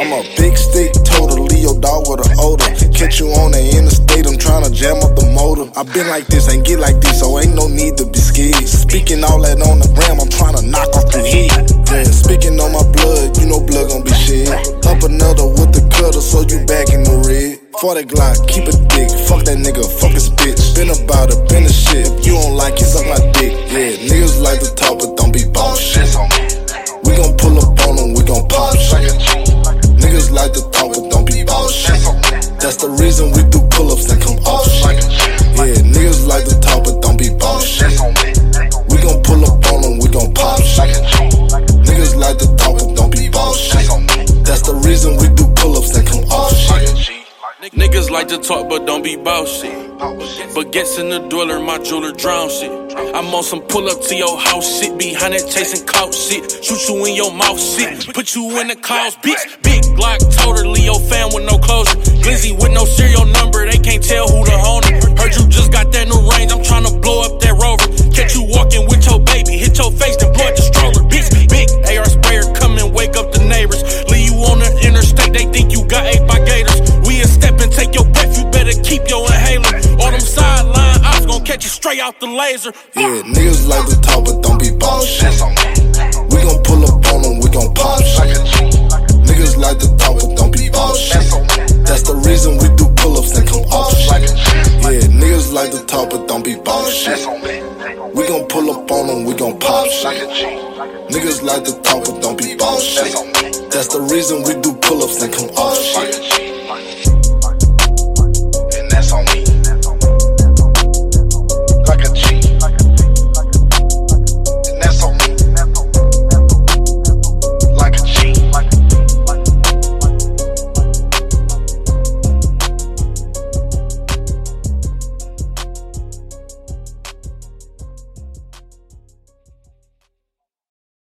I'm a big stick, totally your dog with an odor. Catch you on the interstate, I'm trying to jam up the motor. I've been like this, ain't get like this, so ain't no need to be scared. Speaking all that on the gram, I'm trying to knock off the heat. Yeah, speaking on my blood, you know blood gon' be shed. Up another with the cutter, so you back in the red. 40 Glock, keep it thick. fuck That's the reason we do pull ups and come off shit. Yeah, niggas like to talk, but don't be boss shit. We gon' pull up on them, we gon' pop shit. Niggas like to talk, but don't be boss shit. That's the reason we do pull ups and come off shit. Niggas like to talk, but don't be bossy. But gets in the dweller, my jeweler drown shit. I'm on some pull up to your house shit. Behind that chasing clout shit. Shoot you in your mouth shit. Put you in the clouds, bitch. Big Glock, totally your fan with no closure. Glizzy with no serial number, they can't tell who the owner. Heard you just got that new range, I'm tryna blow up that rover. Catch you walking with your baby, hit your face, then blow the stroller. Bitch, big AR sprayer, come and wake up the neighbors. Leave you on the interstate, they think you got ate by gators. We a step and take your breath, you better keep your inhaler. All them sideline ops gon' catch you straight out the laser. Yeah, niggas like to talk, but don't be boss shit. We gon' reason we do pull ups and come off shit. Yeah, niggas like to talk, but don't be boss shit. We gon' pull up on them, we gon' pop shit. Niggas like to talk, but don't be boss shit. That's the reason we do pull ups and come off shit.